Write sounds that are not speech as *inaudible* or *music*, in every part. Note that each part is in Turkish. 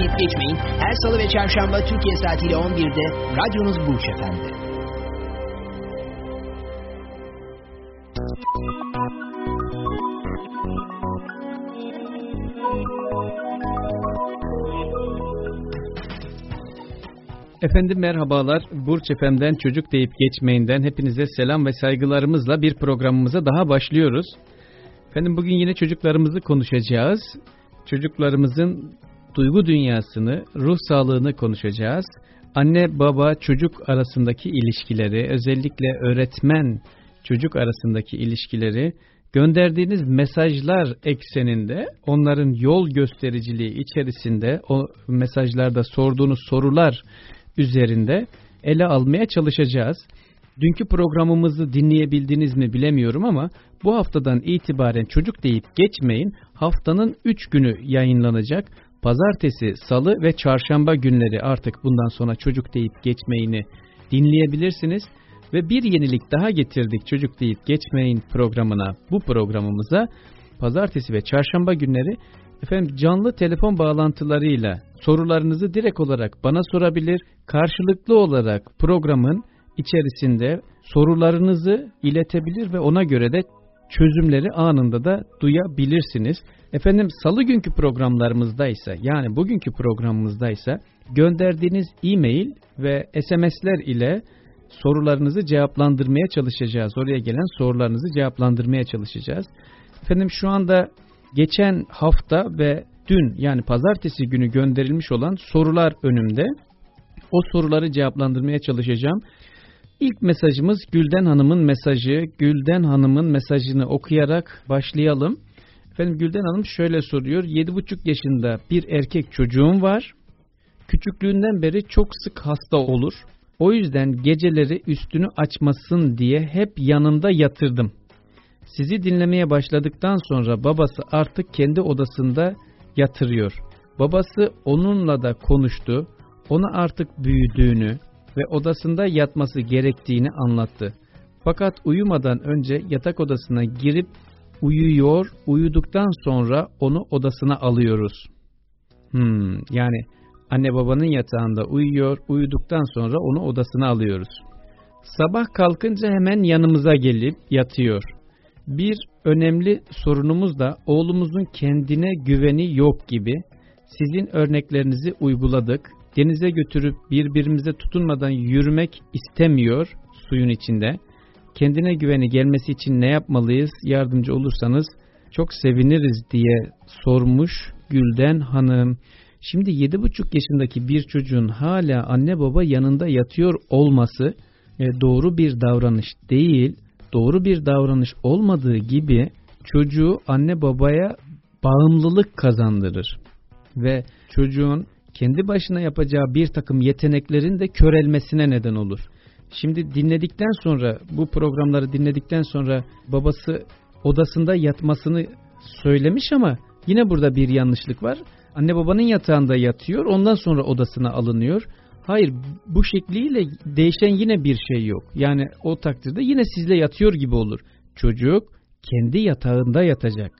Deyip geçmeyin. Her salı ve çarşamba Türkiye saatiyle 11'de radyonuz Burç Efendi. Efendim merhabalar. Burç Efem'den Çocuk Deyip Geçmeyinden hepinize selam ve saygılarımızla bir programımıza daha başlıyoruz. Efendim bugün yine çocuklarımızı konuşacağız. Çocuklarımızın duygu dünyasını, ruh sağlığını konuşacağız. Anne baba çocuk arasındaki ilişkileri, özellikle öğretmen çocuk arasındaki ilişkileri, gönderdiğiniz mesajlar ekseninde, onların yol göstericiliği içerisinde, o mesajlarda sorduğunuz sorular üzerinde ele almaya çalışacağız. Dünkü programımızı dinleyebildiniz mi bilemiyorum ama bu haftadan itibaren çocuk deyip geçmeyin haftanın 3 günü yayınlanacak. Pazartesi, salı ve çarşamba günleri artık bundan sonra çocuk deyip geçmeyini dinleyebilirsiniz. Ve bir yenilik daha getirdik çocuk deyip geçmeyin programına bu programımıza. Pazartesi ve çarşamba günleri efendim canlı telefon bağlantılarıyla sorularınızı direkt olarak bana sorabilir. Karşılıklı olarak programın içerisinde sorularınızı iletebilir ve ona göre de çözümleri anında da duyabilirsiniz. Efendim salı günkü programlarımızdaysa yani bugünkü programımızdaysa gönderdiğiniz e-mail ve SMS'ler ile sorularınızı cevaplandırmaya çalışacağız. Oraya gelen sorularınızı cevaplandırmaya çalışacağız. Efendim şu anda geçen hafta ve dün yani pazartesi günü gönderilmiş olan sorular önümde. O soruları cevaplandırmaya çalışacağım. İlk mesajımız Gülden Hanım'ın mesajı. Gülden Hanım'ın mesajını okuyarak başlayalım. Efendim Gülden Hanım şöyle soruyor. 7,5 yaşında bir erkek çocuğum var. Küçüklüğünden beri çok sık hasta olur. O yüzden geceleri üstünü açmasın diye hep yanında yatırdım. Sizi dinlemeye başladıktan sonra babası artık kendi odasında yatırıyor. Babası onunla da konuştu. Ona artık büyüdüğünü ve odasında yatması gerektiğini anlattı. Fakat uyumadan önce yatak odasına girip uyuyor, uyuduktan sonra onu odasına alıyoruz. Hmm, yani anne babanın yatağında uyuyor, uyuduktan sonra onu odasına alıyoruz. Sabah kalkınca hemen yanımıza gelip yatıyor. Bir önemli sorunumuz da oğlumuzun kendine güveni yok gibi. Sizin örneklerinizi uyguladık. Denize götürüp birbirimize tutunmadan yürümek istemiyor suyun içinde. Kendine güveni gelmesi için ne yapmalıyız? Yardımcı olursanız çok seviniriz diye sormuş Gülden Hanım. Şimdi 7,5 yaşındaki bir çocuğun hala anne baba yanında yatıyor olması e, doğru bir davranış değil doğru bir davranış olmadığı gibi çocuğu anne babaya bağımlılık kazandırır. Ve çocuğun kendi başına yapacağı bir takım yeteneklerin de körelmesine neden olur. Şimdi dinledikten sonra bu programları dinledikten sonra babası odasında yatmasını söylemiş ama yine burada bir yanlışlık var. Anne babanın yatağında yatıyor ondan sonra odasına alınıyor. Hayır bu şekliyle değişen yine bir şey yok. Yani o takdirde yine sizle yatıyor gibi olur. Çocuk kendi yatağında yatacak.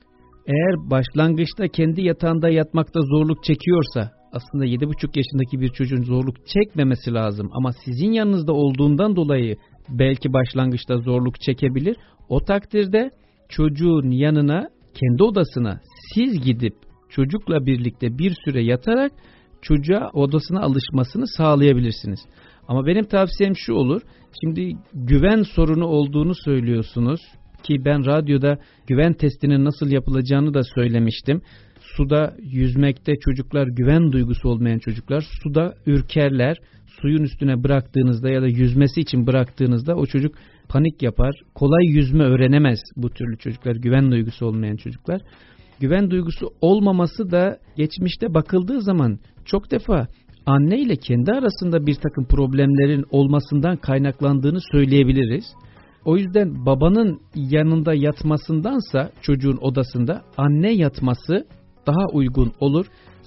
Eğer başlangıçta kendi yatağında yatmakta zorluk çekiyorsa aslında 7,5 yaşındaki bir çocuğun zorluk çekmemesi lazım. Ama sizin yanınızda olduğundan dolayı belki başlangıçta zorluk çekebilir. O takdirde çocuğun yanına kendi odasına siz gidip çocukla birlikte bir süre yatarak çocuğa odasına alışmasını sağlayabilirsiniz. Ama benim tavsiyem şu olur. Şimdi güven sorunu olduğunu söylüyorsunuz ki ben radyoda güven testinin nasıl yapılacağını da söylemiştim. Suda yüzmekte çocuklar güven duygusu olmayan çocuklar suda ürkerler. Suyun üstüne bıraktığınızda ya da yüzmesi için bıraktığınızda o çocuk panik yapar. Kolay yüzme öğrenemez bu türlü çocuklar, güven duygusu olmayan çocuklar. güven duygusu olmaması da geçmişte bakıldığı zaman çok defa anne ile kendi arasında bir takım problemlerin olmasından kaynaklandığını söyleyebiliriz. O yüzden babanın yanında yatmasındansa çocuğun odasında anne yatması daha uygun olur.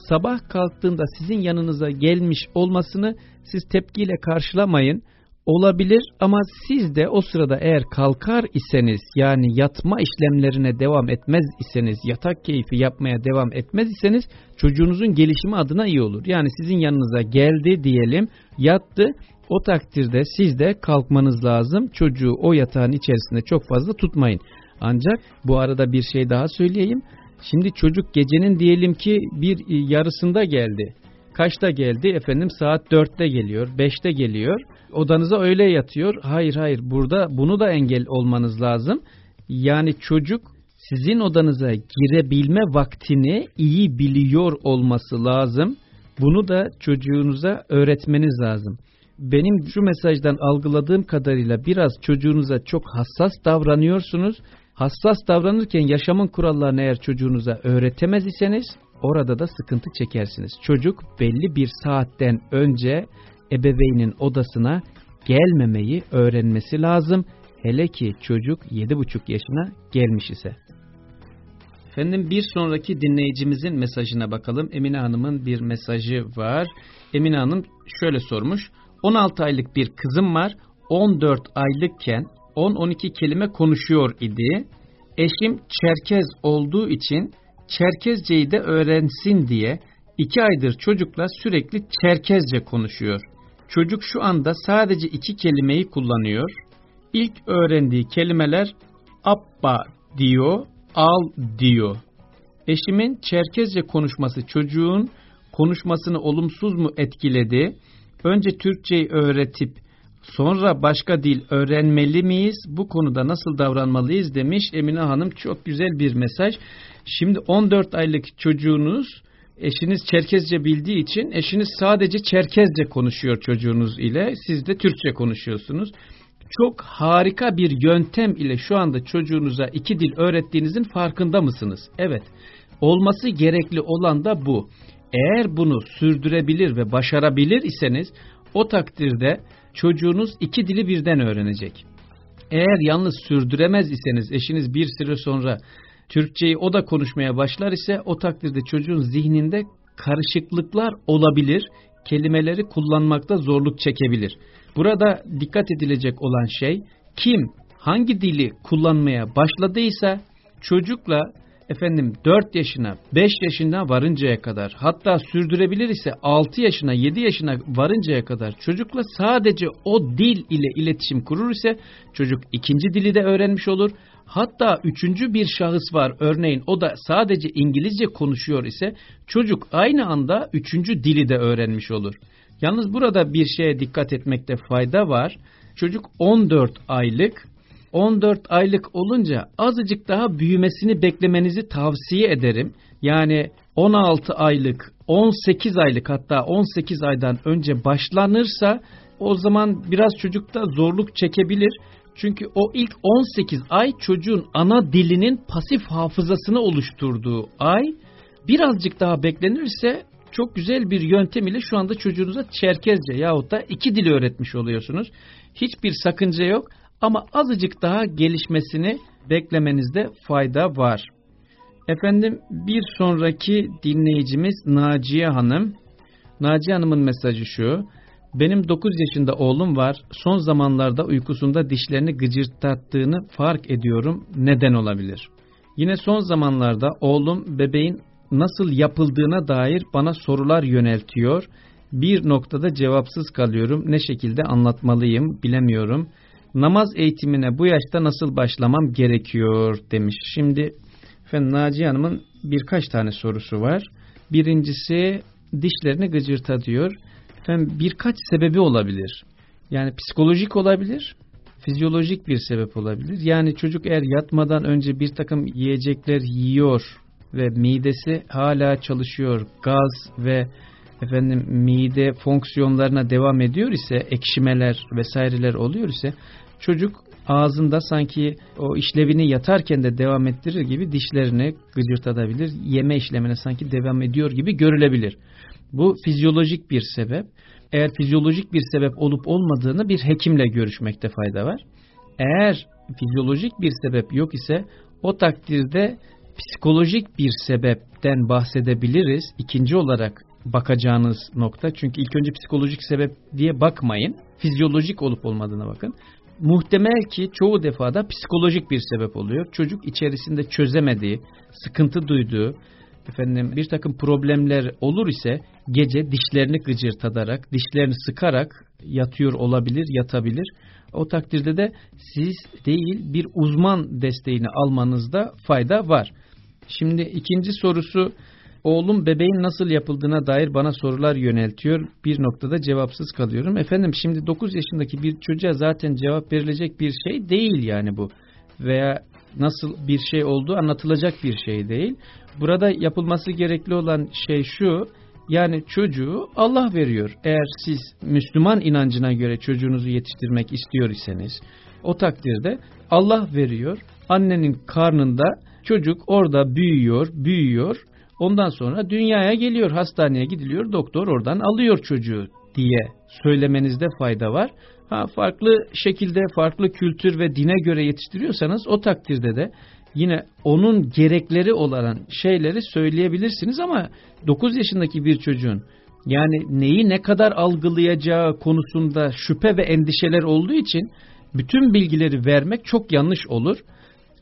Sabah kalktığında sizin yanınıza gelmiş olmasını siz tepkiyle karşılamayın. Olabilir ama siz de o sırada eğer kalkar iseniz yani yatma işlemlerine devam etmez iseniz yatak keyfi yapmaya devam etmez iseniz çocuğunuzun gelişimi adına iyi olur. Yani sizin yanınıza geldi diyelim yattı o takdirde siz de kalkmanız lazım çocuğu o yatağın içerisinde çok fazla tutmayın. Ancak bu arada bir şey daha söyleyeyim. Şimdi çocuk gecenin diyelim ki bir yarısında geldi. Kaçta geldi? Efendim saat dörtte geliyor, beşte geliyor. Odanıza öyle yatıyor. Hayır hayır burada bunu da engel olmanız lazım. Yani çocuk sizin odanıza girebilme vaktini iyi biliyor olması lazım. Bunu da çocuğunuza öğretmeniz lazım. Benim şu mesajdan algıladığım kadarıyla biraz çocuğunuza çok hassas davranıyorsunuz. Hassas davranırken yaşamın kurallarını eğer çocuğunuza öğretemez iseniz orada da sıkıntı çekersiniz. Çocuk belli bir saatten önce ebeveynin odasına gelmemeyi öğrenmesi lazım. Hele ki çocuk 7,5 yaşına gelmiş ise. Efendim bir sonraki dinleyicimizin mesajına bakalım. Emine Hanım'ın bir mesajı var. Emine Hanım şöyle sormuş. 16 aylık bir kızım var. 14 aylıkken 10-12 kelime konuşuyor idi. Eşim Çerkez olduğu için Çerkezceyi de öğrensin diye 2 aydır çocukla sürekli Çerkezce konuşuyor. Çocuk şu anda sadece iki kelimeyi kullanıyor. İlk öğrendiği kelimeler abba diyor, al diyor. Eşimin Çerkezce konuşması çocuğun konuşmasını olumsuz mu etkiledi? Önce Türkçeyi öğretip sonra başka dil öğrenmeli miyiz? Bu konuda nasıl davranmalıyız demiş Emine Hanım. Çok güzel bir mesaj. Şimdi 14 aylık çocuğunuz eşiniz Çerkezce bildiği için eşiniz sadece Çerkezce konuşuyor çocuğunuz ile. Siz de Türkçe konuşuyorsunuz. Çok harika bir yöntem ile şu anda çocuğunuza iki dil öğrettiğinizin farkında mısınız? Evet. Olması gerekli olan da bu. Eğer bunu sürdürebilir ve başarabilir iseniz o takdirde çocuğunuz iki dili birden öğrenecek. Eğer yalnız sürdüremez iseniz eşiniz bir süre sonra Türkçeyi o da konuşmaya başlar ise o takdirde çocuğun zihninde karışıklıklar olabilir, kelimeleri kullanmakta zorluk çekebilir. Burada dikkat edilecek olan şey kim hangi dili kullanmaya başladıysa çocukla efendim 4 yaşına 5 yaşına varıncaya kadar hatta sürdürebilir ise 6 yaşına 7 yaşına varıncaya kadar çocukla sadece o dil ile iletişim kurur ise çocuk ikinci dili de öğrenmiş olur. Hatta üçüncü bir şahıs var örneğin o da sadece İngilizce konuşuyor ise çocuk aynı anda üçüncü dili de öğrenmiş olur. Yalnız burada bir şeye dikkat etmekte fayda var. Çocuk 14 aylık 14 aylık olunca azıcık daha büyümesini beklemenizi tavsiye ederim. Yani 16 aylık, 18 aylık hatta 18 aydan önce başlanırsa o zaman biraz çocukta zorluk çekebilir. Çünkü o ilk 18 ay çocuğun ana dilinin pasif hafızasını oluşturduğu ay birazcık daha beklenirse çok güzel bir yöntem ile şu anda çocuğunuza Çerkezce yahut da iki dil öğretmiş oluyorsunuz. Hiçbir sakınca yok ama azıcık daha gelişmesini beklemenizde fayda var. Efendim bir sonraki dinleyicimiz Naciye Hanım. Naciye Hanım'ın mesajı şu. Benim 9 yaşında oğlum var. Son zamanlarda uykusunda dişlerini gıcırtattığını fark ediyorum. Neden olabilir? Yine son zamanlarda oğlum bebeğin nasıl yapıldığına dair bana sorular yöneltiyor. Bir noktada cevapsız kalıyorum. Ne şekilde anlatmalıyım bilemiyorum. Namaz eğitimine bu yaşta nasıl başlamam gerekiyor demiş. Şimdi efendim Naciye Hanım'ın birkaç tane sorusu var. Birincisi dişlerini gıcırta diyor. Efendim birkaç sebebi olabilir. Yani psikolojik olabilir, fizyolojik bir sebep olabilir. Yani çocuk eğer yatmadan önce bir takım yiyecekler yiyor ve midesi hala çalışıyor, gaz ve efendim mide fonksiyonlarına devam ediyor ise ekşimeler vesaireler oluyor ise çocuk ağzında sanki o işlevini yatarken de devam ettirir gibi dişlerini gıcırtadabilir. Yeme işlemine sanki devam ediyor gibi görülebilir. Bu fizyolojik bir sebep. Eğer fizyolojik bir sebep olup olmadığını bir hekimle görüşmekte fayda var. Eğer fizyolojik bir sebep yok ise o takdirde psikolojik bir sebepten bahsedebiliriz. İkinci olarak bakacağınız nokta. Çünkü ilk önce psikolojik sebep diye bakmayın. Fizyolojik olup olmadığına bakın. Muhtemel ki çoğu defada psikolojik bir sebep oluyor. Çocuk içerisinde çözemediği, sıkıntı duyduğu, efendim bir takım problemler olur ise gece dişlerini gıcırtadarak, dişlerini sıkarak yatıyor olabilir, yatabilir. O takdirde de siz değil bir uzman desteğini almanızda fayda var. Şimdi ikinci sorusu oğlum bebeğin nasıl yapıldığına dair bana sorular yöneltiyor. Bir noktada cevapsız kalıyorum. Efendim şimdi 9 yaşındaki bir çocuğa zaten cevap verilecek bir şey değil yani bu. Veya nasıl bir şey olduğu anlatılacak bir şey değil. Burada yapılması gerekli olan şey şu. Yani çocuğu Allah veriyor. Eğer siz Müslüman inancına göre çocuğunuzu yetiştirmek istiyor iseniz o takdirde Allah veriyor. Annenin karnında çocuk orada büyüyor, büyüyor. Ondan sonra dünyaya geliyor, hastaneye gidiliyor, doktor oradan alıyor çocuğu diye söylemenizde fayda var. Ha, farklı şekilde, farklı kültür ve dine göre yetiştiriyorsanız o takdirde de yine onun gerekleri olan şeyleri söyleyebilirsiniz ama 9 yaşındaki bir çocuğun yani neyi ne kadar algılayacağı konusunda şüphe ve endişeler olduğu için bütün bilgileri vermek çok yanlış olur.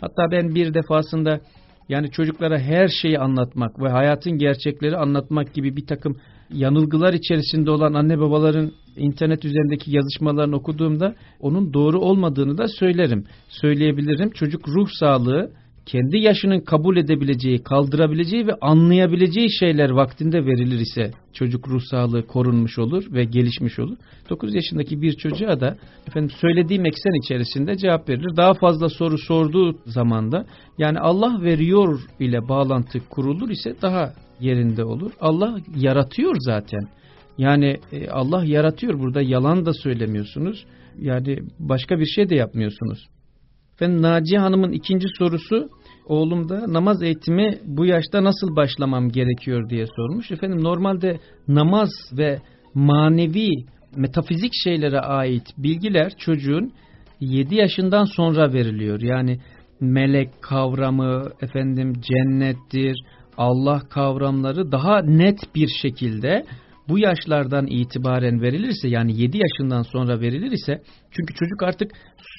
Hatta ben bir defasında yani çocuklara her şeyi anlatmak ve hayatın gerçekleri anlatmak gibi bir takım yanılgılar içerisinde olan anne babaların internet üzerindeki yazışmalarını okuduğumda onun doğru olmadığını da söylerim. Söyleyebilirim. Çocuk ruh sağlığı kendi yaşının kabul edebileceği, kaldırabileceği ve anlayabileceği şeyler vaktinde verilir ise çocuk ruh sağlığı korunmuş olur ve gelişmiş olur. 9 yaşındaki bir çocuğa da efendim söylediğim eksen içerisinde cevap verilir. Daha fazla soru sorduğu zamanda yani Allah veriyor ile bağlantı kurulur ise daha yerinde olur. Allah yaratıyor zaten. Yani e, Allah yaratıyor burada yalan da söylemiyorsunuz. Yani başka bir şey de yapmıyorsunuz. Efendim Naciye Hanım'ın ikinci sorusu oğlum da namaz eğitimi bu yaşta nasıl başlamam gerekiyor diye sormuş. Efendim normalde namaz ve manevi metafizik şeylere ait bilgiler çocuğun 7 yaşından sonra veriliyor. Yani melek kavramı, efendim cennettir, Allah kavramları daha net bir şekilde bu yaşlardan itibaren verilirse yani 7 yaşından sonra verilir ise çünkü çocuk artık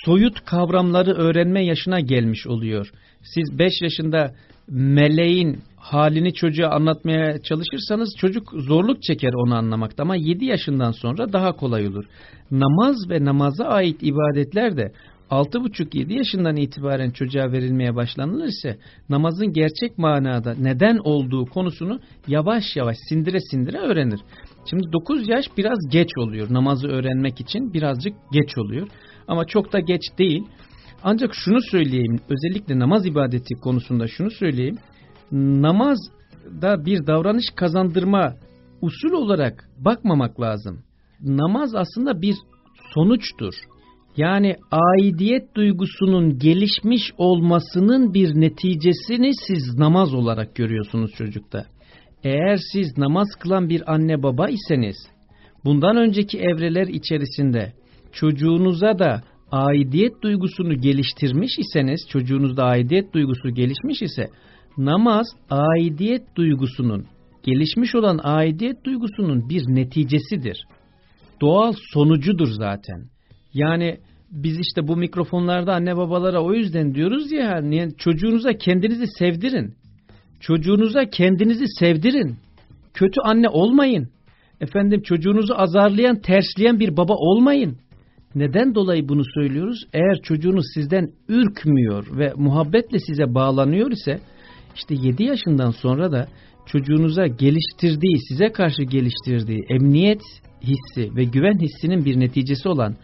soyut kavramları öğrenme yaşına gelmiş oluyor. Siz 5 yaşında meleğin halini çocuğa anlatmaya çalışırsanız çocuk zorluk çeker onu anlamakta ama 7 yaşından sonra daha kolay olur. Namaz ve namaza ait ibadetler de 6,5-7 yaşından itibaren çocuğa verilmeye başlanılır ise namazın gerçek manada neden olduğu konusunu yavaş yavaş sindire sindire öğrenir. Şimdi 9 yaş biraz geç oluyor namazı öğrenmek için birazcık geç oluyor ama çok da geç değil. Ancak şunu söyleyeyim özellikle namaz ibadeti konusunda şunu söyleyeyim. Namazda bir davranış kazandırma usul olarak bakmamak lazım. Namaz aslında bir sonuçtur. Yani aidiyet duygusunun gelişmiş olmasının bir neticesini siz namaz olarak görüyorsunuz çocukta. Eğer siz namaz kılan bir anne baba iseniz, bundan önceki evreler içerisinde çocuğunuza da aidiyet duygusunu geliştirmiş iseniz, çocuğunuzda aidiyet duygusu gelişmiş ise, namaz aidiyet duygusunun, gelişmiş olan aidiyet duygusunun bir neticesidir. Doğal sonucudur zaten. Yani biz işte bu mikrofonlarda anne babalara o yüzden diyoruz ya yani çocuğunuza kendinizi sevdirin. Çocuğunuza kendinizi sevdirin. Kötü anne olmayın. Efendim çocuğunuzu azarlayan, tersleyen bir baba olmayın. Neden dolayı bunu söylüyoruz? Eğer çocuğunuz sizden ürkmüyor ve muhabbetle size bağlanıyor ise işte 7 yaşından sonra da çocuğunuza geliştirdiği, size karşı geliştirdiği emniyet hissi ve güven hissinin bir neticesi olan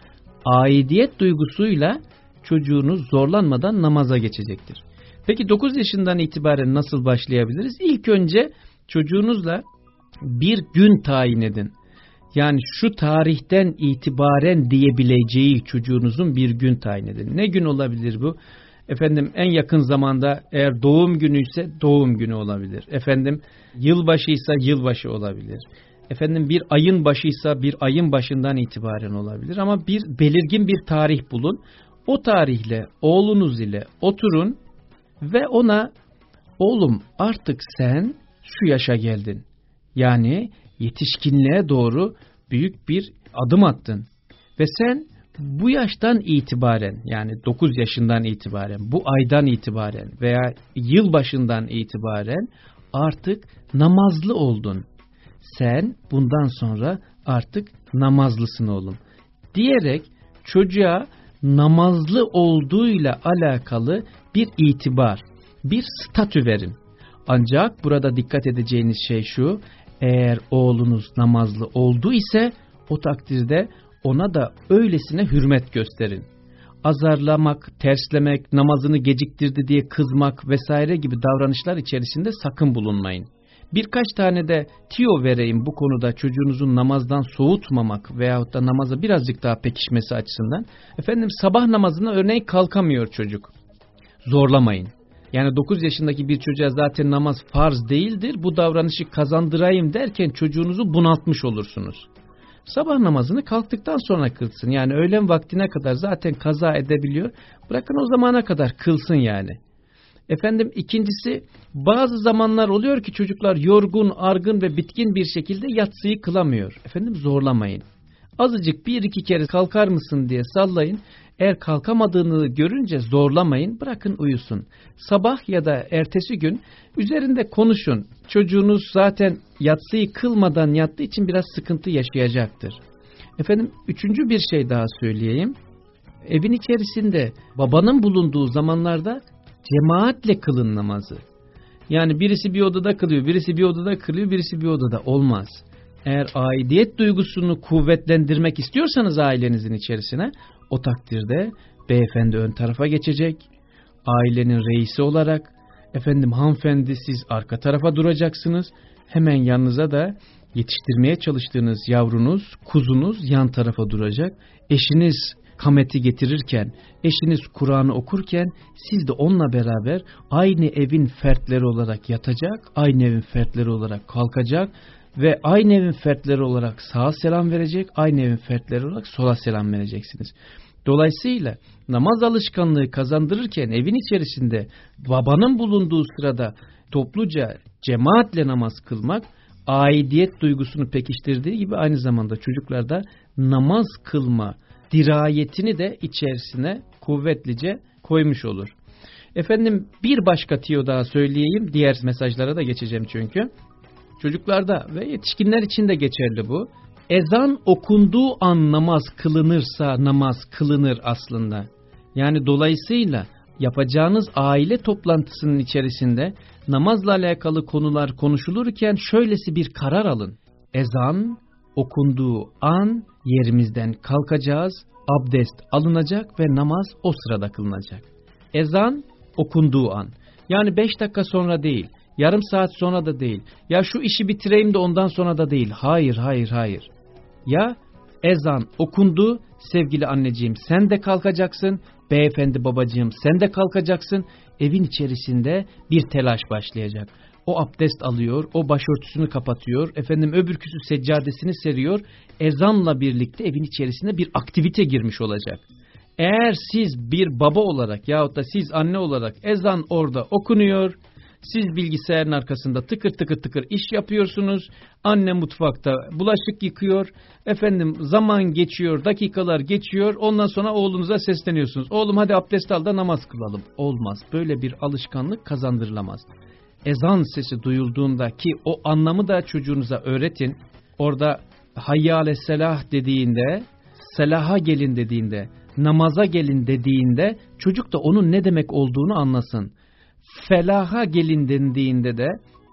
aidiyet duygusuyla çocuğunuz zorlanmadan namaza geçecektir. Peki 9 yaşından itibaren nasıl başlayabiliriz? İlk önce çocuğunuzla bir gün tayin edin. Yani şu tarihten itibaren diyebileceği çocuğunuzun bir gün tayin edin. Ne gün olabilir bu? Efendim en yakın zamanda eğer doğum günü ise doğum günü olabilir. Efendim yılbaşı ise yılbaşı olabilir. Efendim bir ayın başıysa bir ayın başından itibaren olabilir. Ama bir belirgin bir tarih bulun. O tarihle oğlunuz ile oturun ve ona oğlum artık sen şu yaşa geldin. Yani yetişkinliğe doğru büyük bir adım attın. Ve sen bu yaştan itibaren yani 9 yaşından itibaren bu aydan itibaren veya yıl başından itibaren artık namazlı oldun. Sen bundan sonra artık namazlısın oğlum. Diyerek çocuğa namazlı olduğuyla alakalı bir itibar, bir statü verin. Ancak burada dikkat edeceğiniz şey şu, eğer oğlunuz namazlı oldu ise o takdirde ona da öylesine hürmet gösterin. Azarlamak, terslemek, namazını geciktirdi diye kızmak vesaire gibi davranışlar içerisinde sakın bulunmayın. Birkaç tane de tiyo vereyim bu konuda çocuğunuzun namazdan soğutmamak veyahut da namaza birazcık daha pekişmesi açısından. Efendim sabah namazına örneğin kalkamıyor çocuk. Zorlamayın. Yani 9 yaşındaki bir çocuğa zaten namaz farz değildir. Bu davranışı kazandırayım derken çocuğunuzu bunaltmış olursunuz. Sabah namazını kalktıktan sonra kılsın. Yani öğlen vaktine kadar zaten kaza edebiliyor. Bırakın o zamana kadar kılsın yani. Efendim ikincisi bazı zamanlar oluyor ki çocuklar yorgun, argın ve bitkin bir şekilde yatsıyı kılamıyor. Efendim zorlamayın. Azıcık bir iki kere kalkar mısın diye sallayın. Eğer kalkamadığını görünce zorlamayın, bırakın uyusun. Sabah ya da ertesi gün üzerinde konuşun. Çocuğunuz zaten yatsıyı kılmadan yattığı için biraz sıkıntı yaşayacaktır. Efendim üçüncü bir şey daha söyleyeyim. Evin içerisinde babanın bulunduğu zamanlarda cemaatle kılın namazı. Yani birisi bir odada kılıyor, birisi bir odada kılıyor, birisi bir odada olmaz. Eğer aidiyet duygusunu kuvvetlendirmek istiyorsanız ailenizin içerisine o takdirde beyefendi ön tarafa geçecek. Ailenin reisi olarak efendim hanımefendi siz arka tarafa duracaksınız. Hemen yanınıza da yetiştirmeye çalıştığınız yavrunuz, kuzunuz yan tarafa duracak. Eşiniz kameti getirirken, eşiniz Kur'an'ı okurken siz de onunla beraber aynı evin fertleri olarak yatacak, aynı evin fertleri olarak kalkacak ve aynı evin fertleri olarak sağa selam verecek, aynı evin fertleri olarak sola selam vereceksiniz. Dolayısıyla namaz alışkanlığı kazandırırken evin içerisinde babanın bulunduğu sırada topluca cemaatle namaz kılmak aidiyet duygusunu pekiştirdiği gibi aynı zamanda çocuklarda namaz kılma dirayetini de içerisine kuvvetlice koymuş olur. Efendim bir başka tiyo daha söyleyeyim. Diğer mesajlara da geçeceğim çünkü. Çocuklarda ve yetişkinler için de geçerli bu. Ezan okunduğu an namaz kılınırsa namaz kılınır aslında. Yani dolayısıyla yapacağınız aile toplantısının içerisinde namazla alakalı konular konuşulurken şöylesi bir karar alın. Ezan okunduğu an yerimizden kalkacağız, abdest alınacak ve namaz o sırada kılınacak. Ezan okunduğu an. Yani beş dakika sonra değil, yarım saat sonra da değil. Ya şu işi bitireyim de ondan sonra da değil. Hayır, hayır, hayır. Ya ezan okundu, sevgili anneciğim sen de kalkacaksın, beyefendi babacığım sen de kalkacaksın. Evin içerisinde bir telaş başlayacak. O abdest alıyor, o başörtüsünü kapatıyor, efendim öbürküsü seccadesini seriyor. Ezanla birlikte evin içerisinde bir aktivite girmiş olacak. Eğer siz bir baba olarak yahut da siz anne olarak ezan orada okunuyor, siz bilgisayarın arkasında tıkır tıkır tıkır iş yapıyorsunuz. Anne mutfakta bulaşık yıkıyor. Efendim zaman geçiyor, dakikalar geçiyor. Ondan sonra oğlunuza sesleniyorsunuz. Oğlum hadi abdest al da namaz kılalım. Olmaz. Böyle bir alışkanlık kazandırılamaz ezan sesi duyulduğunda ki o anlamı da çocuğunuza öğretin. Orada hayyale selah dediğinde, selaha gelin dediğinde, namaza gelin dediğinde çocuk da onun ne demek olduğunu anlasın. Felaha gelin dendiğinde de,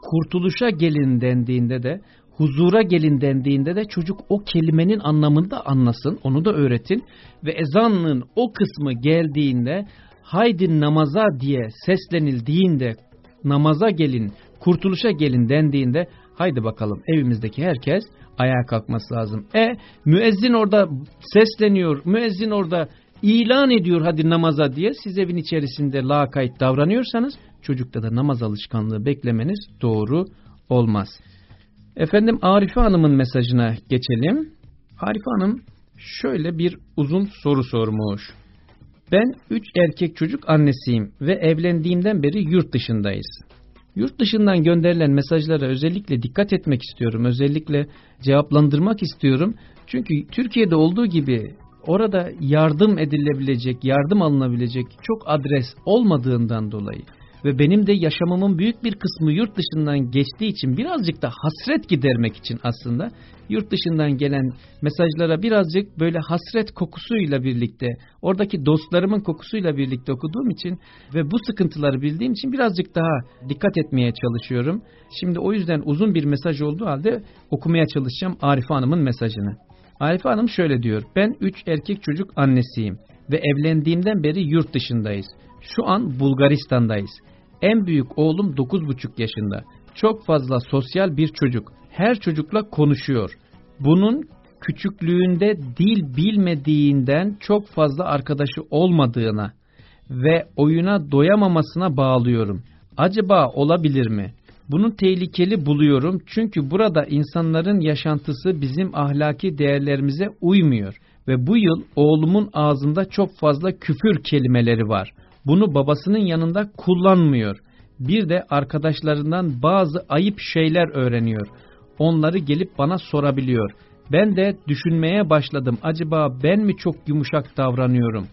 kurtuluşa gelin dendiğinde de, huzura gelin dendiğinde de çocuk o kelimenin anlamını da anlasın, onu da öğretin ve ezanın o kısmı geldiğinde haydi namaza diye seslenildiğinde namaza gelin, kurtuluşa gelin dendiğinde Haydi bakalım evimizdeki herkes ayağa kalkması lazım. E müezzin orada sesleniyor, müezzin orada ilan ediyor hadi namaza diye siz evin içerisinde lakayt davranıyorsanız çocukta da namaz alışkanlığı beklemeniz doğru olmaz. Efendim Arife Hanım'ın mesajına geçelim. Arife Hanım şöyle bir uzun soru sormuş. Ben üç erkek çocuk annesiyim ve evlendiğimden beri yurt dışındayız. Yurt dışından gönderilen mesajlara özellikle dikkat etmek istiyorum. Özellikle cevaplandırmak istiyorum. Çünkü Türkiye'de olduğu gibi orada yardım edilebilecek, yardım alınabilecek çok adres olmadığından dolayı ve benim de yaşamımın büyük bir kısmı yurt dışından geçtiği için birazcık da hasret gidermek için aslında yurt dışından gelen mesajlara birazcık böyle hasret kokusuyla birlikte oradaki dostlarımın kokusuyla birlikte okuduğum için ve bu sıkıntıları bildiğim için birazcık daha dikkat etmeye çalışıyorum. Şimdi o yüzden uzun bir mesaj olduğu halde okumaya çalışacağım Arife Hanım'ın mesajını. Arife Hanım şöyle diyor. Ben 3 erkek çocuk annesiyim ve evlendiğimden beri yurt dışındayız. Şu an Bulgaristan'dayız. En büyük oğlum 9,5 yaşında. Çok fazla sosyal bir çocuk. Her çocukla konuşuyor. Bunun küçüklüğünde dil bilmediğinden çok fazla arkadaşı olmadığına ve oyuna doyamamasına bağlıyorum. Acaba olabilir mi? Bunu tehlikeli buluyorum çünkü burada insanların yaşantısı bizim ahlaki değerlerimize uymuyor ve bu yıl oğlumun ağzında çok fazla küfür kelimeleri var. Bunu babasının yanında kullanmıyor. Bir de arkadaşlarından bazı ayıp şeyler öğreniyor. Onları gelip bana sorabiliyor. Ben de düşünmeye başladım. Acaba ben mi çok yumuşak davranıyorum?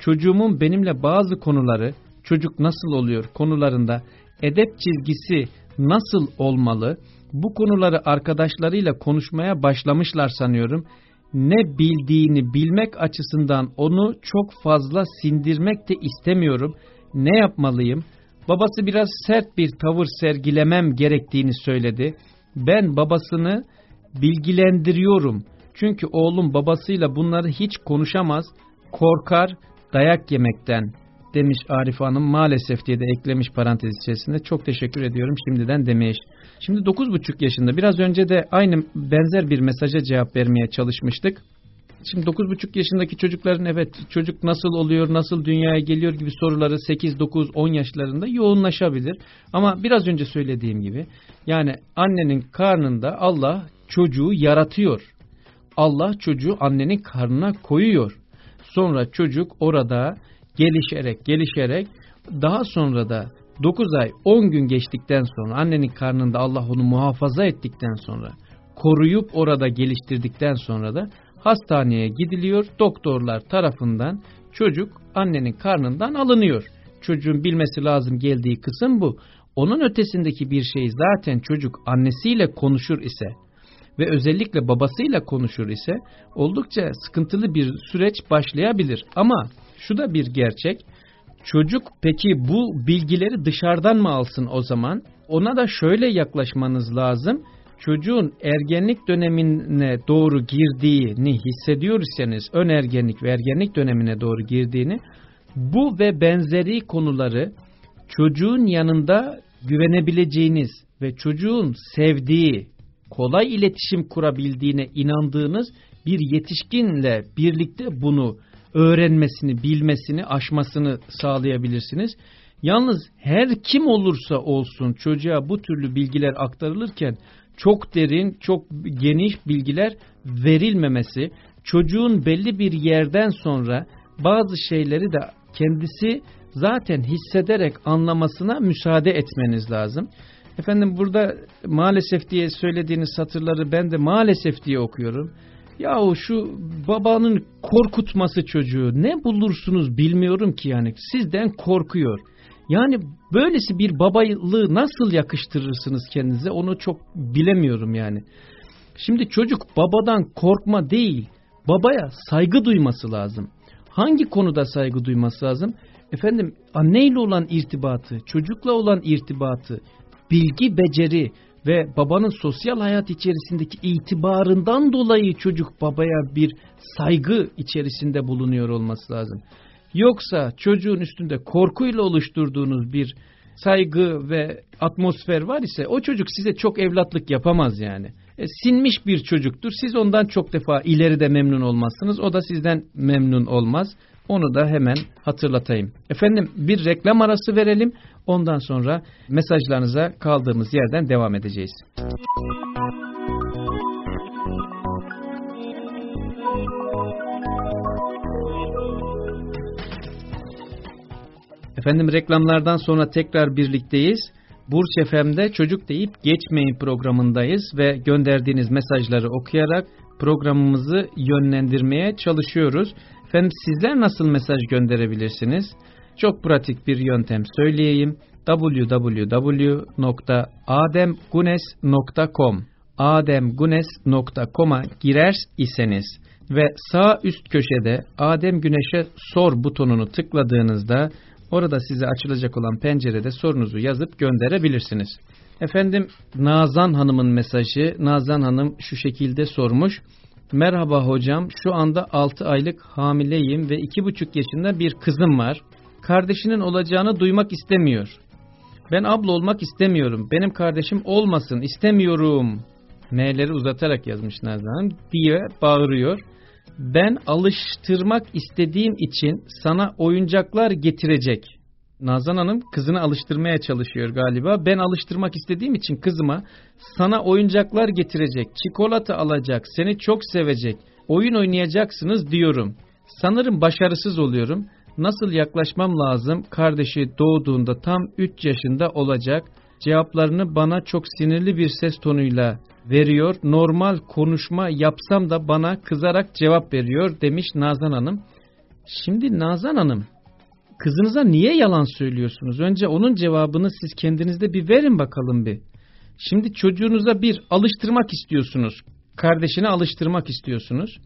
Çocuğumun benimle bazı konuları, çocuk nasıl oluyor konularında edep çizgisi nasıl olmalı? Bu konuları arkadaşlarıyla konuşmaya başlamışlar sanıyorum. Ne bildiğini bilmek açısından onu çok fazla sindirmek de istemiyorum. Ne yapmalıyım? Babası biraz sert bir tavır sergilemem gerektiğini söyledi. Ben babasını bilgilendiriyorum. Çünkü oğlum babasıyla bunları hiç konuşamaz, korkar, dayak yemekten demiş Arif Hanım maalesef diye de eklemiş parantez içerisinde. Çok teşekkür ediyorum şimdiden demiş. Şimdi 9,5 yaşında biraz önce de aynı benzer bir mesaja cevap vermeye çalışmıştık. Şimdi 9,5 yaşındaki çocukların evet çocuk nasıl oluyor, nasıl dünyaya geliyor gibi soruları 8, 9, 10 yaşlarında yoğunlaşabilir. Ama biraz önce söylediğim gibi yani annenin karnında Allah çocuğu yaratıyor. Allah çocuğu annenin karnına koyuyor. Sonra çocuk orada gelişerek gelişerek daha sonra da 9 ay 10 gün geçtikten sonra annenin karnında Allah onu muhafaza ettikten sonra koruyup orada geliştirdikten sonra da hastaneye gidiliyor. Doktorlar tarafından çocuk annenin karnından alınıyor. Çocuğun bilmesi lazım geldiği kısım bu. Onun ötesindeki bir şey zaten çocuk annesiyle konuşur ise ve özellikle babasıyla konuşur ise oldukça sıkıntılı bir süreç başlayabilir. Ama şu da bir gerçek. Çocuk peki bu bilgileri dışarıdan mı alsın o zaman? Ona da şöyle yaklaşmanız lazım. Çocuğun ergenlik dönemine doğru girdiğini hissediyorsanız, ön ergenlik ve ergenlik dönemine doğru girdiğini, bu ve benzeri konuları çocuğun yanında güvenebileceğiniz ve çocuğun sevdiği, kolay iletişim kurabildiğine inandığınız bir yetişkinle birlikte bunu öğrenmesini, bilmesini, aşmasını sağlayabilirsiniz. Yalnız her kim olursa olsun çocuğa bu türlü bilgiler aktarılırken çok derin, çok geniş bilgiler verilmemesi, çocuğun belli bir yerden sonra bazı şeyleri de kendisi zaten hissederek anlamasına müsaade etmeniz lazım. Efendim burada maalesef diye söylediğiniz satırları ben de maalesef diye okuyorum. Yahu şu babanın korkutması çocuğu ne bulursunuz bilmiyorum ki yani sizden korkuyor. Yani böylesi bir babalığı nasıl yakıştırırsınız kendinize onu çok bilemiyorum yani. Şimdi çocuk babadan korkma değil babaya saygı duyması lazım. Hangi konuda saygı duyması lazım? Efendim anneyle olan irtibatı, çocukla olan irtibatı, bilgi, beceri, ve babanın sosyal hayat içerisindeki itibarından dolayı çocuk babaya bir saygı içerisinde bulunuyor olması lazım. Yoksa çocuğun üstünde korkuyla oluşturduğunuz bir saygı ve atmosfer var ise o çocuk size çok evlatlık yapamaz yani. E, sinmiş bir çocuktur. Siz ondan çok defa ileride memnun olmazsınız. O da sizden memnun olmaz. Onu da hemen hatırlatayım. Efendim bir reklam arası verelim. Ondan sonra mesajlarınıza kaldığımız yerden devam edeceğiz. Efendim reklamlardan sonra tekrar birlikteyiz. Burç FM'de Çocuk Deyip Geçmeyin programındayız ve gönderdiğiniz mesajları okuyarak programımızı yönlendirmeye çalışıyoruz. Efendim sizler nasıl mesaj gönderebilirsiniz? Çok pratik bir yöntem söyleyeyim. www.ademgunes.com ademgunes.com'a girer iseniz ve sağ üst köşede Adem Güneş'e sor butonunu tıkladığınızda orada size açılacak olan pencerede sorunuzu yazıp gönderebilirsiniz. Efendim Nazan Hanım'ın mesajı Nazan Hanım şu şekilde sormuş. Merhaba hocam şu anda 6 aylık hamileyim ve 2,5 yaşında bir kızım var. Kardeşinin olacağını duymak istemiyor. Ben abla olmak istemiyorum. Benim kardeşim olmasın istemiyorum. M'leri uzatarak yazmış Nazan Hanım diye bağırıyor. Ben alıştırmak istediğim için sana oyuncaklar getirecek. Nazan Hanım kızını alıştırmaya çalışıyor galiba. Ben alıştırmak istediğim için kızıma sana oyuncaklar getirecek, çikolata alacak, seni çok sevecek, oyun oynayacaksınız diyorum. Sanırım başarısız oluyorum. Nasıl yaklaşmam lazım? Kardeşi doğduğunda tam 3 yaşında olacak. Cevaplarını bana çok sinirli bir ses tonuyla veriyor. Normal konuşma yapsam da bana kızarak cevap veriyor demiş Nazan Hanım. Şimdi Nazan Hanım kızınıza niye yalan söylüyorsunuz? Önce onun cevabını siz kendinizde bir verin bakalım bir. Şimdi çocuğunuza bir alıştırmak istiyorsunuz. Kardeşine alıştırmak istiyorsunuz.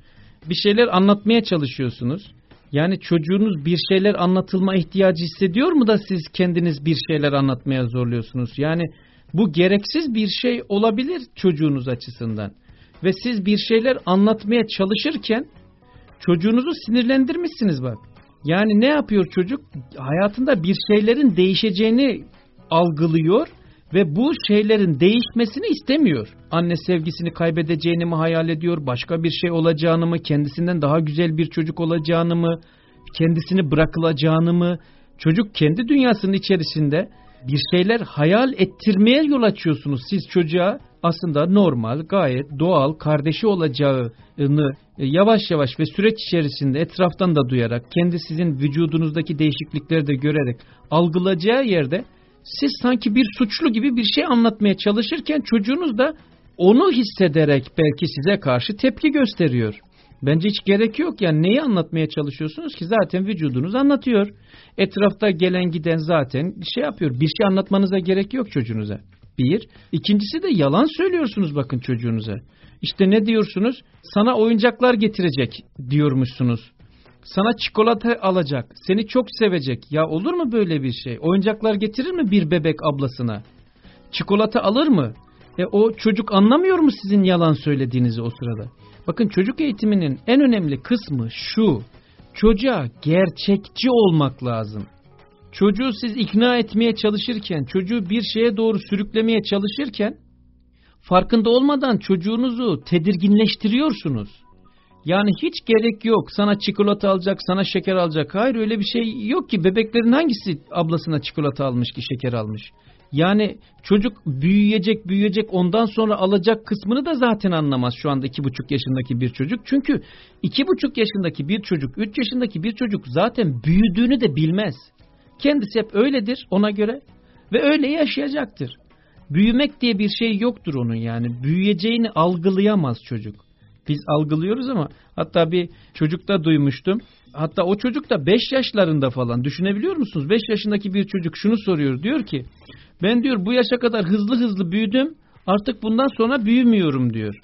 Bir şeyler anlatmaya çalışıyorsunuz. Yani çocuğunuz bir şeyler anlatılma ihtiyacı hissediyor mu da siz kendiniz bir şeyler anlatmaya zorluyorsunuz? Yani bu gereksiz bir şey olabilir çocuğunuz açısından. Ve siz bir şeyler anlatmaya çalışırken çocuğunuzu sinirlendirmişsiniz bak. Yani ne yapıyor çocuk? Hayatında bir şeylerin değişeceğini algılıyor ve bu şeylerin değişmesini istemiyor. Anne sevgisini kaybedeceğini mi hayal ediyor, başka bir şey olacağını mı, kendisinden daha güzel bir çocuk olacağını mı, kendisini bırakılacağını mı? Çocuk kendi dünyasının içerisinde bir şeyler hayal ettirmeye yol açıyorsunuz. Siz çocuğa aslında normal, gayet doğal kardeşi olacağını yavaş yavaş ve süreç içerisinde etraftan da duyarak, kendi sizin vücudunuzdaki değişiklikleri de görerek algılayacağı yerde siz sanki bir suçlu gibi bir şey anlatmaya çalışırken çocuğunuz da onu hissederek belki size karşı tepki gösteriyor. Bence hiç gerek yok yani neyi anlatmaya çalışıyorsunuz ki zaten vücudunuz anlatıyor. Etrafta gelen giden zaten şey yapıyor. Bir şey anlatmanıza gerek yok çocuğunuza. Bir. İkincisi de yalan söylüyorsunuz bakın çocuğunuza. İşte ne diyorsunuz? Sana oyuncaklar getirecek diyormuşsunuz. Sana çikolata alacak. Seni çok sevecek. Ya olur mu böyle bir şey? Oyuncaklar getirir mi bir bebek ablasına? Çikolata alır mı? E o çocuk anlamıyor mu sizin yalan söylediğinizi o sırada? Bakın çocuk eğitiminin en önemli kısmı şu. Çocuğa gerçekçi olmak lazım. Çocuğu siz ikna etmeye çalışırken, çocuğu bir şeye doğru sürüklemeye çalışırken farkında olmadan çocuğunuzu tedirginleştiriyorsunuz. Yani hiç gerek yok. Sana çikolata alacak, sana şeker alacak. Hayır öyle bir şey yok ki. Bebeklerin hangisi ablasına çikolata almış ki şeker almış? Yani çocuk büyüyecek büyüyecek ondan sonra alacak kısmını da zaten anlamaz şu anda iki buçuk yaşındaki bir çocuk. Çünkü iki buçuk yaşındaki bir çocuk, üç yaşındaki bir çocuk zaten büyüdüğünü de bilmez. Kendisi hep öyledir ona göre ve öyle yaşayacaktır. Büyümek diye bir şey yoktur onun yani. Büyüyeceğini algılayamaz çocuk. Biz algılıyoruz ama hatta bir çocukta duymuştum. Hatta o çocuk da 5 yaşlarında falan düşünebiliyor musunuz? 5 yaşındaki bir çocuk şunu soruyor. Diyor ki ben diyor bu yaşa kadar hızlı hızlı büyüdüm artık bundan sonra büyümüyorum diyor.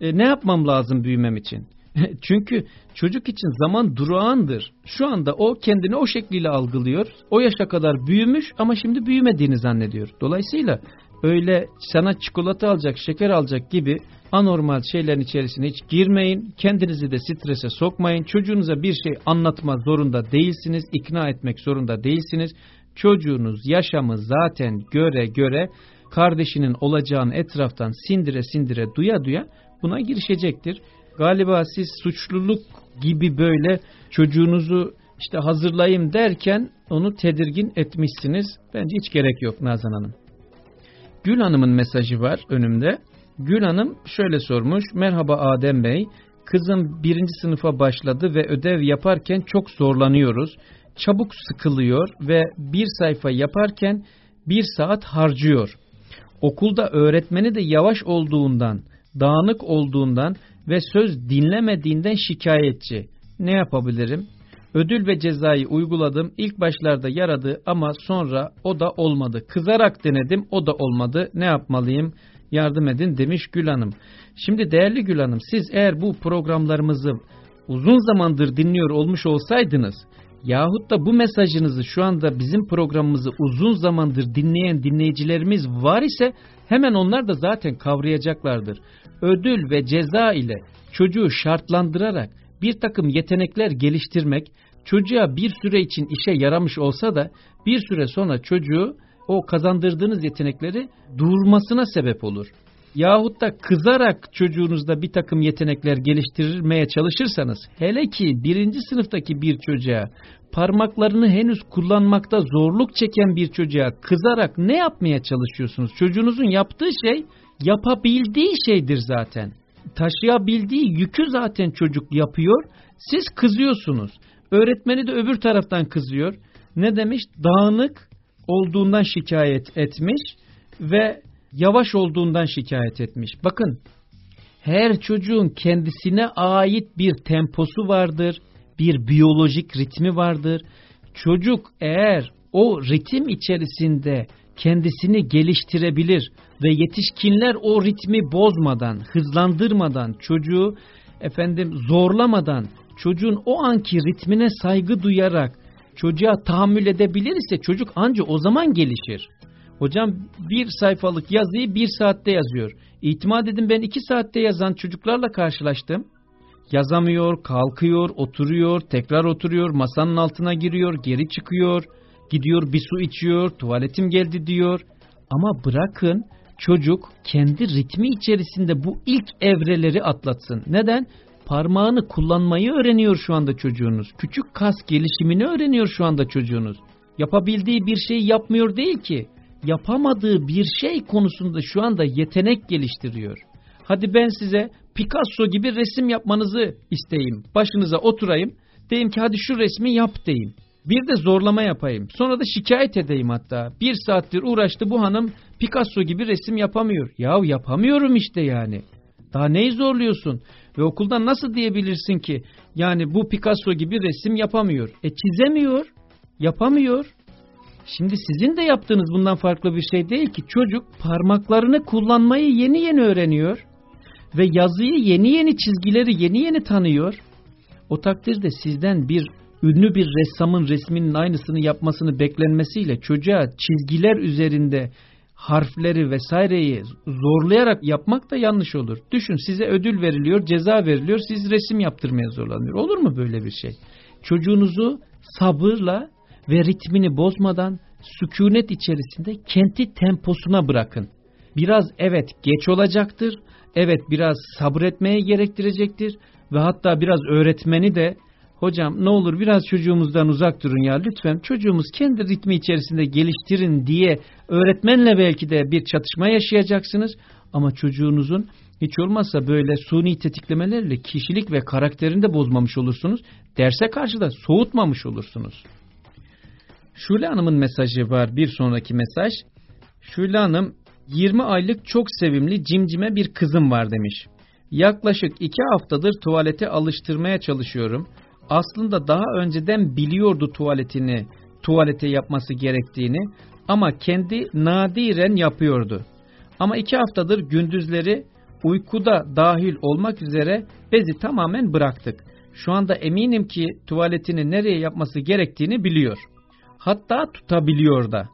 E, ne yapmam lazım büyümem için? *laughs* Çünkü çocuk için zaman durağandır. Şu anda o kendini o şekliyle algılıyor. O yaşa kadar büyümüş ama şimdi büyümediğini zannediyor. Dolayısıyla öyle sana çikolata alacak, şeker alacak gibi anormal şeylerin içerisine hiç girmeyin. Kendinizi de strese sokmayın. Çocuğunuza bir şey anlatma zorunda değilsiniz. ikna etmek zorunda değilsiniz. çocuğunuz yaşamı zaten göre göre kardeşinin olacağını etraftan sindire sindire duya duya buna girişecektir. Galiba siz suçluluk gibi böyle çocuğunuzu işte hazırlayayım derken onu tedirgin etmişsiniz. Bence hiç gerek yok Nazan Hanım. Gül Hanım'ın mesajı var önümde. Gül Hanım şöyle sormuş. Merhaba Adem Bey. Kızım birinci sınıfa başladı ve ödev yaparken çok zorlanıyoruz. Çabuk sıkılıyor ve bir sayfa yaparken bir saat harcıyor. Okulda öğretmeni de yavaş olduğundan, dağınık olduğundan ve söz dinlemediğinden şikayetçi. Ne yapabilirim? Ödül ve cezayı uyguladım. İlk başlarda yaradı ama sonra o da olmadı. Kızarak denedim o da olmadı. Ne yapmalıyım? Yardım edin demiş Gül Hanım. Şimdi değerli Gül Hanım siz eğer bu programlarımızı uzun zamandır dinliyor olmuş olsaydınız yahut da bu mesajınızı şu anda bizim programımızı uzun zamandır dinleyen dinleyicilerimiz var ise hemen onlar da zaten kavrayacaklardır. Ödül ve ceza ile çocuğu şartlandırarak bir takım yetenekler geliştirmek çocuğa bir süre için işe yaramış olsa da bir süre sonra çocuğu o kazandırdığınız yetenekleri durmasına sebep olur. Yahut da kızarak çocuğunuzda bir takım yetenekler geliştirmeye çalışırsanız, hele ki birinci sınıftaki bir çocuğa, parmaklarını henüz kullanmakta zorluk çeken bir çocuğa kızarak ne yapmaya çalışıyorsunuz? Çocuğunuzun yaptığı şey, yapabildiği şeydir zaten. Taşıyabildiği yükü zaten çocuk yapıyor, siz kızıyorsunuz. Öğretmeni de öbür taraftan kızıyor. Ne demiş? Dağınık olduğundan şikayet etmiş ve yavaş olduğundan şikayet etmiş. Bakın her çocuğun kendisine ait bir temposu vardır, bir biyolojik ritmi vardır. Çocuk eğer o ritim içerisinde kendisini geliştirebilir ve yetişkinler o ritmi bozmadan, hızlandırmadan, çocuğu efendim zorlamadan, çocuğun o anki ritmine saygı duyarak çocuğa tahammül edebilir ise çocuk anca o zaman gelişir. Hocam bir sayfalık yazıyı bir saatte yazıyor. İtimat edin ben iki saatte yazan çocuklarla karşılaştım. Yazamıyor, kalkıyor, oturuyor, tekrar oturuyor, masanın altına giriyor, geri çıkıyor, gidiyor bir su içiyor, tuvaletim geldi diyor. Ama bırakın çocuk kendi ritmi içerisinde bu ilk evreleri atlatsın. Neden? Parmağını kullanmayı öğreniyor şu anda çocuğunuz. Küçük kas gelişimini öğreniyor şu anda çocuğunuz. Yapabildiği bir şeyi yapmıyor değil ki. Yapamadığı bir şey konusunda şu anda yetenek geliştiriyor. Hadi ben size Picasso gibi resim yapmanızı isteyeyim. Başınıza oturayım. Deyim ki hadi şu resmi yap deyim. Bir de zorlama yapayım. Sonra da şikayet edeyim hatta. Bir saattir uğraştı bu hanım Picasso gibi resim yapamıyor. Yahu yapamıyorum işte yani. Daha neyi zorluyorsun? Ve okuldan nasıl diyebilirsin ki yani bu Picasso gibi resim yapamıyor. E çizemiyor, yapamıyor. Şimdi sizin de yaptığınız bundan farklı bir şey değil ki. Çocuk parmaklarını kullanmayı yeni yeni öğreniyor. Ve yazıyı yeni yeni çizgileri yeni yeni tanıyor. O takdirde sizden bir ünlü bir ressamın resminin aynısını yapmasını beklenmesiyle çocuğa çizgiler üzerinde harfleri vesaireyi zorlayarak yapmak da yanlış olur. Düşün size ödül veriliyor, ceza veriliyor, siz resim yaptırmaya zorlanıyor. Olur mu böyle bir şey? Çocuğunuzu sabırla ve ritmini bozmadan sükunet içerisinde kendi temposuna bırakın. Biraz evet geç olacaktır, evet biraz sabretmeye gerektirecektir ve hatta biraz öğretmeni de hocam ne olur biraz çocuğumuzdan uzak durun ya lütfen çocuğumuz kendi ritmi içerisinde geliştirin diye öğretmenle belki de bir çatışma yaşayacaksınız ama çocuğunuzun hiç olmazsa böyle suni tetiklemelerle kişilik ve karakterini de bozmamış olursunuz. Derse karşı da soğutmamış olursunuz. Şule Hanım'ın mesajı var bir sonraki mesaj. Şule Hanım 20 aylık çok sevimli cimcime bir kızım var demiş. Yaklaşık 2 haftadır tuvalete alıştırmaya çalışıyorum aslında daha önceden biliyordu tuvaletini, tuvalete yapması gerektiğini ama kendi nadiren yapıyordu. Ama iki haftadır gündüzleri uykuda dahil olmak üzere bezi tamamen bıraktık. Şu anda eminim ki tuvaletini nereye yapması gerektiğini biliyor. Hatta tutabiliyor da.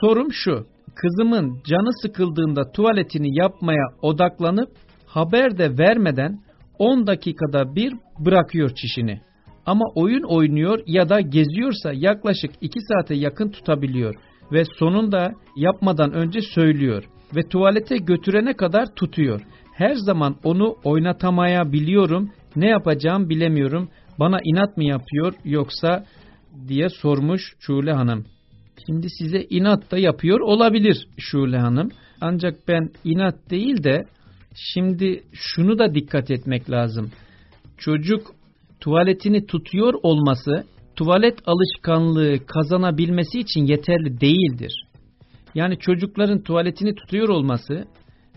Sorum şu, kızımın canı sıkıldığında tuvaletini yapmaya odaklanıp haber de vermeden 10 dakikada bir bırakıyor çişini. Ama oyun oynuyor ya da geziyorsa yaklaşık 2 saate yakın tutabiliyor ve sonunda yapmadan önce söylüyor ve tuvalete götürene kadar tutuyor. Her zaman onu oynatamayabiliyorum. Ne yapacağım bilemiyorum. Bana inat mı yapıyor yoksa diye sormuş Şule Hanım. Şimdi size inat da yapıyor olabilir Şule Hanım. Ancak ben inat değil de şimdi şunu da dikkat etmek lazım. Çocuk tuvaletini tutuyor olması tuvalet alışkanlığı kazanabilmesi için yeterli değildir. Yani çocukların tuvaletini tutuyor olması,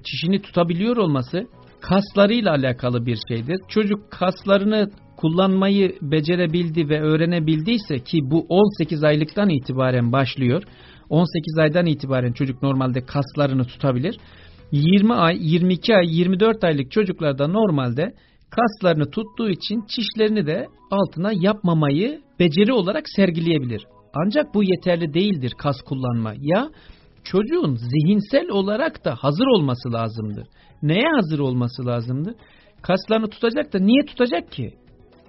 çişini tutabiliyor olması kaslarıyla alakalı bir şeydir. Çocuk kaslarını kullanmayı becerebildi ve öğrenebildiyse ki bu 18 aylıktan itibaren başlıyor. 18 aydan itibaren çocuk normalde kaslarını tutabilir. 20 ay, 22 ay, 24 aylık çocuklarda normalde kaslarını tuttuğu için çişlerini de altına yapmamayı beceri olarak sergileyebilir. Ancak bu yeterli değildir kas kullanma. Ya çocuğun zihinsel olarak da hazır olması lazımdır. Neye hazır olması lazımdır? Kaslarını tutacak da niye tutacak ki?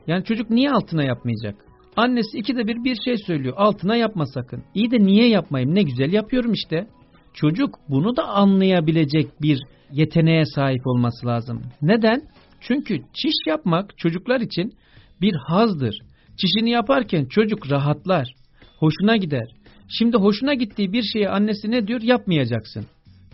Yani çocuk niye altına yapmayacak? Annesi ikide bir bir şey söylüyor. Altına yapma sakın. İyi de niye yapmayayım? Ne güzel yapıyorum işte. Çocuk bunu da anlayabilecek bir yeteneğe sahip olması lazım. Neden? Çünkü çiş yapmak çocuklar için bir hazdır. Çişini yaparken çocuk rahatlar. Hoşuna gider. Şimdi hoşuna gittiği bir şeyi annesi ne diyor? Yapmayacaksın.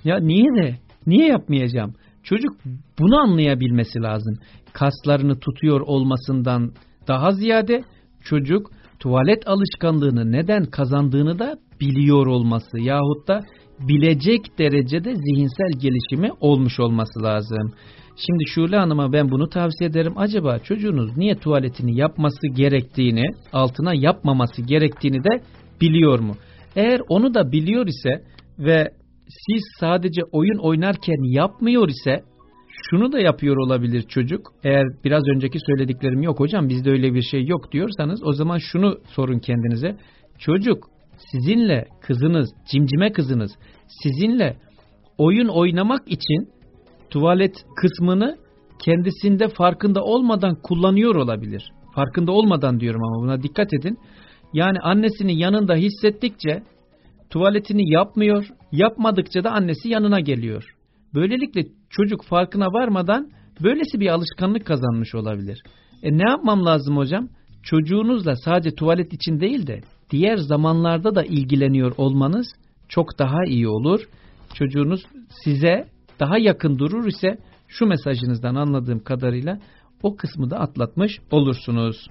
Ya niye de? Niye yapmayacağım? Çocuk bunu anlayabilmesi lazım. Kaslarını tutuyor olmasından daha ziyade çocuk tuvalet alışkanlığını neden kazandığını da biliyor olması yahut da bilecek derecede zihinsel gelişimi olmuş olması lazım. Şimdi Şule Hanım'a ben bunu tavsiye ederim. Acaba çocuğunuz niye tuvaletini yapması gerektiğini, altına yapmaması gerektiğini de biliyor mu? Eğer onu da biliyor ise ve siz sadece oyun oynarken yapmıyor ise şunu da yapıyor olabilir çocuk. Eğer biraz önceki söylediklerim yok hocam bizde öyle bir şey yok diyorsanız o zaman şunu sorun kendinize. Çocuk sizinle kızınız, cimcime kızınız sizinle oyun oynamak için tuvalet kısmını kendisinde farkında olmadan kullanıyor olabilir. Farkında olmadan diyorum ama buna dikkat edin. Yani annesini yanında hissettikçe tuvaletini yapmıyor, yapmadıkça da annesi yanına geliyor. Böylelikle çocuk farkına varmadan böylesi bir alışkanlık kazanmış olabilir. E ne yapmam lazım hocam? Çocuğunuzla sadece tuvalet için değil de diğer zamanlarda da ilgileniyor olmanız çok daha iyi olur. Çocuğunuz size daha yakın durur ise şu mesajınızdan anladığım kadarıyla o kısmı da atlatmış olursunuz.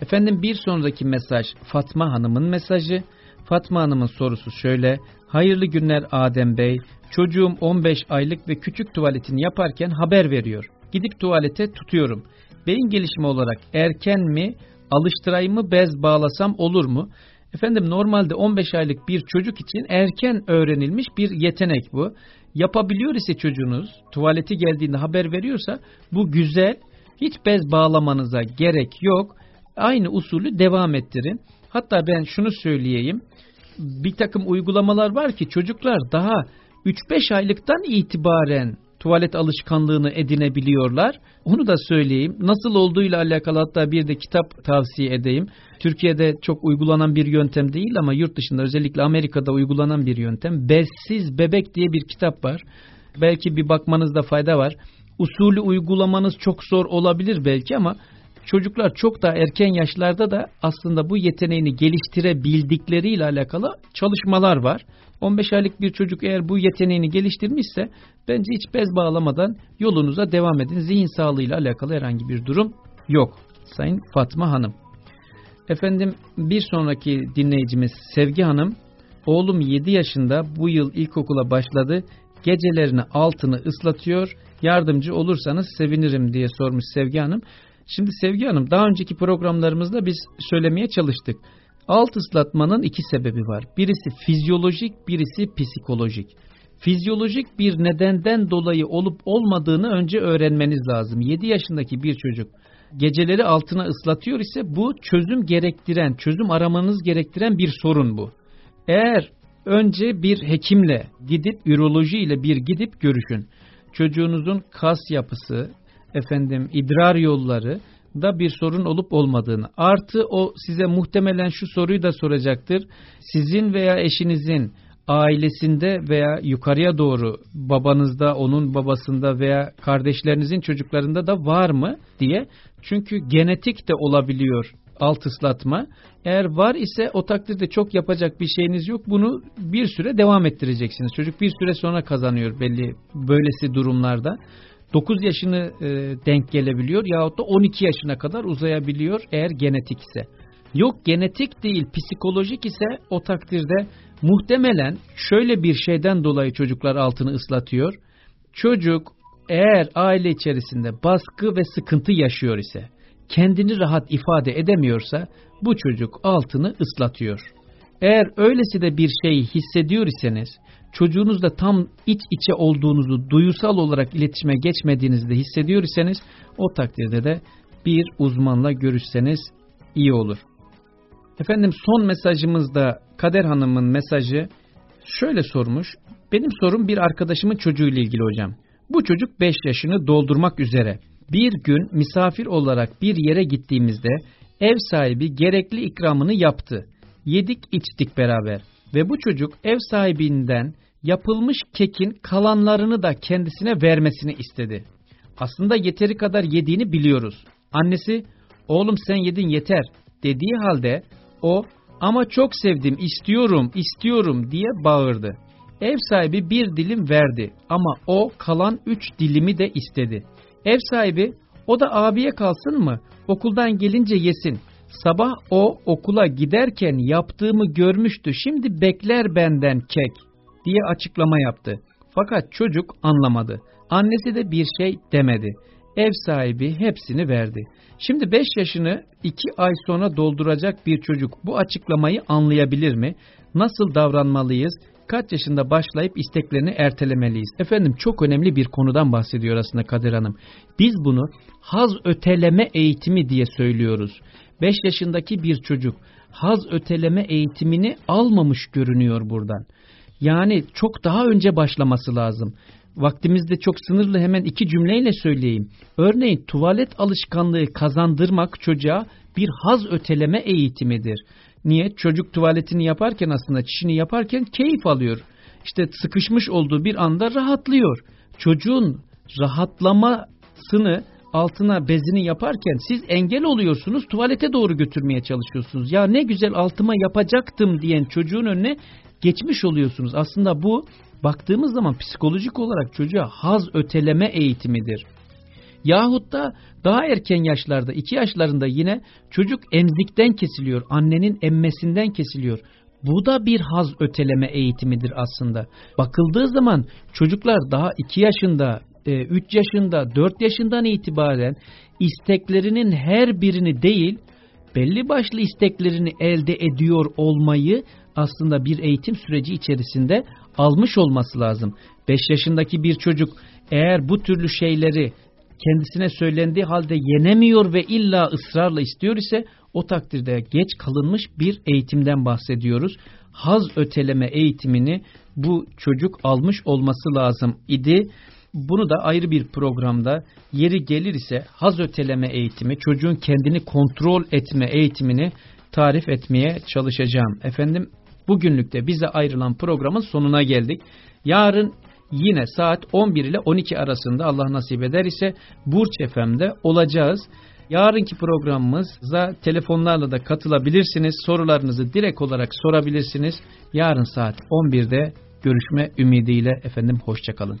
Efendim bir sonraki mesaj Fatma Hanım'ın mesajı. Fatma Hanım'ın sorusu şöyle. Hayırlı günler Adem Bey. Çocuğum 15 aylık ve küçük tuvaletini yaparken haber veriyor. Gidip tuvalete tutuyorum. Beyin gelişimi olarak erken mi, alıştırayım mı, bez bağlasam olur mu? Efendim normalde 15 aylık bir çocuk için erken öğrenilmiş bir yetenek bu. Yapabiliyor ise çocuğunuz tuvaleti geldiğinde haber veriyorsa bu güzel. Hiç bez bağlamanıza gerek yok. Aynı usulü devam ettirin. Hatta ben şunu söyleyeyim. Bir takım uygulamalar var ki çocuklar daha 3-5 aylıktan itibaren tuvalet alışkanlığını edinebiliyorlar. Onu da söyleyeyim. Nasıl olduğuyla alakalı hatta bir de kitap tavsiye edeyim. Türkiye'de çok uygulanan bir yöntem değil ama yurt dışında özellikle Amerika'da uygulanan bir yöntem. Bezsiz Bebek diye bir kitap var. Belki bir bakmanızda fayda var. Usulü uygulamanız çok zor olabilir belki ama çocuklar çok daha erken yaşlarda da aslında bu yeteneğini geliştirebildikleriyle alakalı çalışmalar var. 15 aylık bir çocuk eğer bu yeteneğini geliştirmişse bence hiç bez bağlamadan yolunuza devam edin. Zihin sağlığıyla alakalı herhangi bir durum yok. Sayın Fatma Hanım. Efendim bir sonraki dinleyicimiz Sevgi Hanım. Oğlum 7 yaşında bu yıl ilkokula başladı. Gecelerini altını ıslatıyor. Yardımcı olursanız sevinirim diye sormuş Sevgi Hanım. Şimdi Sevgi Hanım daha önceki programlarımızda biz söylemeye çalıştık. Alt ıslatmanın iki sebebi var. Birisi fizyolojik, birisi psikolojik. Fizyolojik bir nedenden dolayı olup olmadığını önce öğrenmeniz lazım. 7 yaşındaki bir çocuk geceleri altına ıslatıyor ise bu çözüm gerektiren, çözüm aramanız gerektiren bir sorun bu. Eğer önce bir hekimle gidip üroloji ile bir gidip görüşün. Çocuğunuzun kas yapısı, efendim idrar yolları da bir sorun olup olmadığını. Artı o size muhtemelen şu soruyu da soracaktır. Sizin veya eşinizin ailesinde veya yukarıya doğru babanızda, onun babasında veya kardeşlerinizin çocuklarında da var mı diye. Çünkü genetik de olabiliyor alt ıslatma. Eğer var ise o takdirde çok yapacak bir şeyiniz yok. Bunu bir süre devam ettireceksiniz. Çocuk bir süre sonra kazanıyor belli böylesi durumlarda. 9 yaşını e, denk gelebiliyor yahut da 12 yaşına kadar uzayabiliyor eğer genetik ise. Yok genetik değil psikolojik ise o takdirde muhtemelen şöyle bir şeyden dolayı çocuklar altını ıslatıyor. Çocuk eğer aile içerisinde baskı ve sıkıntı yaşıyor ise kendini rahat ifade edemiyorsa bu çocuk altını ıslatıyor. Eğer öylesi de bir şey hissediyor iseniz çocuğunuzla tam iç içe olduğunuzu duyusal olarak iletişime geçmediğinizde hissediyor iseniz o takdirde de bir uzmanla görüşseniz iyi olur. Efendim son mesajımızda Kader Hanım'ın mesajı şöyle sormuş. Benim sorum bir arkadaşımın çocuğuyla ilgili hocam. Bu çocuk 5 yaşını doldurmak üzere. Bir gün misafir olarak bir yere gittiğimizde ev sahibi gerekli ikramını yaptı. Yedik içtik beraber ve bu çocuk ev sahibinden yapılmış kekin kalanlarını da kendisine vermesini istedi. Aslında yeteri kadar yediğini biliyoruz. Annesi oğlum sen yedin yeter dediği halde o ama çok sevdim istiyorum istiyorum diye bağırdı. Ev sahibi bir dilim verdi ama o kalan üç dilimi de istedi. Ev sahibi o da abiye kalsın mı okuldan gelince yesin. Sabah o okula giderken yaptığımı görmüştü şimdi bekler benden kek diye açıklama yaptı. Fakat çocuk anlamadı. Annesi de bir şey demedi. Ev sahibi hepsini verdi. Şimdi 5 yaşını 2 ay sonra dolduracak bir çocuk bu açıklamayı anlayabilir mi? Nasıl davranmalıyız? Kaç yaşında başlayıp isteklerini ertelemeliyiz? Efendim çok önemli bir konudan bahsediyor aslında Kadir Hanım. Biz bunu haz öteleme eğitimi diye söylüyoruz. 5 yaşındaki bir çocuk haz öteleme eğitimini almamış görünüyor buradan. Yani çok daha önce başlaması lazım. Vaktimizde çok sınırlı hemen iki cümleyle söyleyeyim. Örneğin tuvalet alışkanlığı kazandırmak çocuğa bir haz öteleme eğitimidir. Niye? Çocuk tuvaletini yaparken aslında çişini yaparken keyif alıyor. İşte sıkışmış olduğu bir anda rahatlıyor. Çocuğun rahatlamasını altına bezini yaparken siz engel oluyorsunuz tuvalete doğru götürmeye çalışıyorsunuz. Ya ne güzel altıma yapacaktım diyen çocuğun önüne geçmiş oluyorsunuz. Aslında bu baktığımız zaman psikolojik olarak çocuğa haz öteleme eğitimidir. Yahut da daha erken yaşlarda, iki yaşlarında yine çocuk emzikten kesiliyor, annenin emmesinden kesiliyor. Bu da bir haz öteleme eğitimidir aslında. Bakıldığı zaman çocuklar daha iki yaşında, 3 e, yaşında, 4 yaşından itibaren isteklerinin her birini değil, belli başlı isteklerini elde ediyor olmayı aslında bir eğitim süreci içerisinde almış olması lazım. 5 yaşındaki bir çocuk eğer bu türlü şeyleri kendisine söylendiği halde yenemiyor ve illa ısrarla istiyor ise o takdirde geç kalınmış bir eğitimden bahsediyoruz. Haz öteleme eğitimini bu çocuk almış olması lazım idi. Bunu da ayrı bir programda yeri gelir ise haz öteleme eğitimi, çocuğun kendini kontrol etme eğitimini tarif etmeye çalışacağım. Efendim bugünlük de bize ayrılan programın sonuna geldik. Yarın yine saat 11 ile 12 arasında Allah nasip eder ise Burç FM'de olacağız. Yarınki programımıza telefonlarla da katılabilirsiniz. Sorularınızı direkt olarak sorabilirsiniz. Yarın saat 11'de görüşme ümidiyle efendim hoşçakalın.